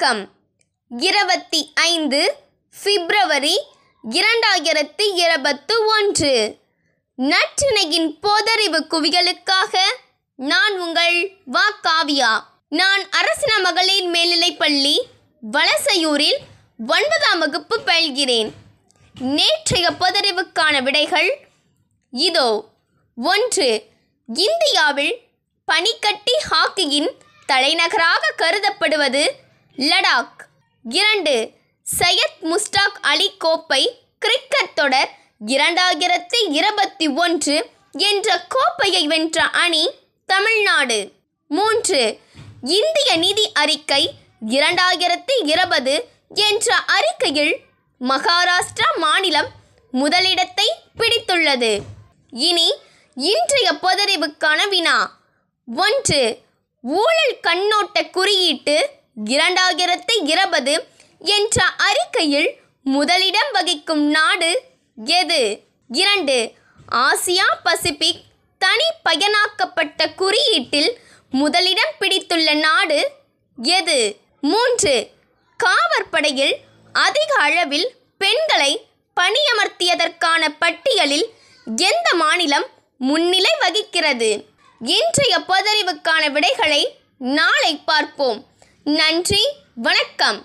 வணக்கம். இருபத்தி ஐந்து பிப்ரவரி இரண்டாயிரத்தி இருபத்து ஒன்று நற்றினையின் போதறிவு குவிகளுக்காக நான் உங்கள் வா காவியா நான் அரசின மகளிர் மேல்நிலைப்பள்ளி வலசையூரில் ஒன்பதாம் வகுப்பு பயில்கிறேன். நேற்றைய பொதறிவுக்கான விடைகள் இதோ. ஒன்று இந்தியாவில் பனிக்கட்டி ஹாக்கியின் தலைநகராக கருதப்படுவது லடாக். இரண்டு சையத் முஸ்டாக் அலி கோப்பை கிரிக்கெட் தொடர் இரண்டாயிரத்தி இருபத்தி ஒன்று என்ற கோப்பையை வென்ற அணி தமிழ்நாடு. மூன்று இந்திய நிதி அறிக்கை இரண்டாயிரத்தி இருபது என்ற அறிக்கையில் மகாராஷ்டிரா மாநிலம் முதலிடத்தை பிடித்துள்ளது. இனி இன்றைய பொதறிவுக்கான வினா. ஒன்று ஊழல் கண்ணோட்ட குறியீட்டு இரண்டாயிரத்து இருபது என்ற அறிக்கையில் முதலிடம் வகிக்கும் நாடு எது? இரண்டு ஆசியா பசிபிக் தனி பயனாக்கப்பட்ட குறியீட்டில் முதலிடம் பிடித்துள்ள நாடு எது? மூன்று காவற்படையில் அதிக அளவில் பெண்களை பணியமர்த்தியதற்கான பட்டியலில் எந்த மாநிலம் முன்னிலை வகிக்கிறது? இன்றைய பொதறிவுக்கான விடைகளை நாளை பார்ப்போம். நன்றி வணக்கம்.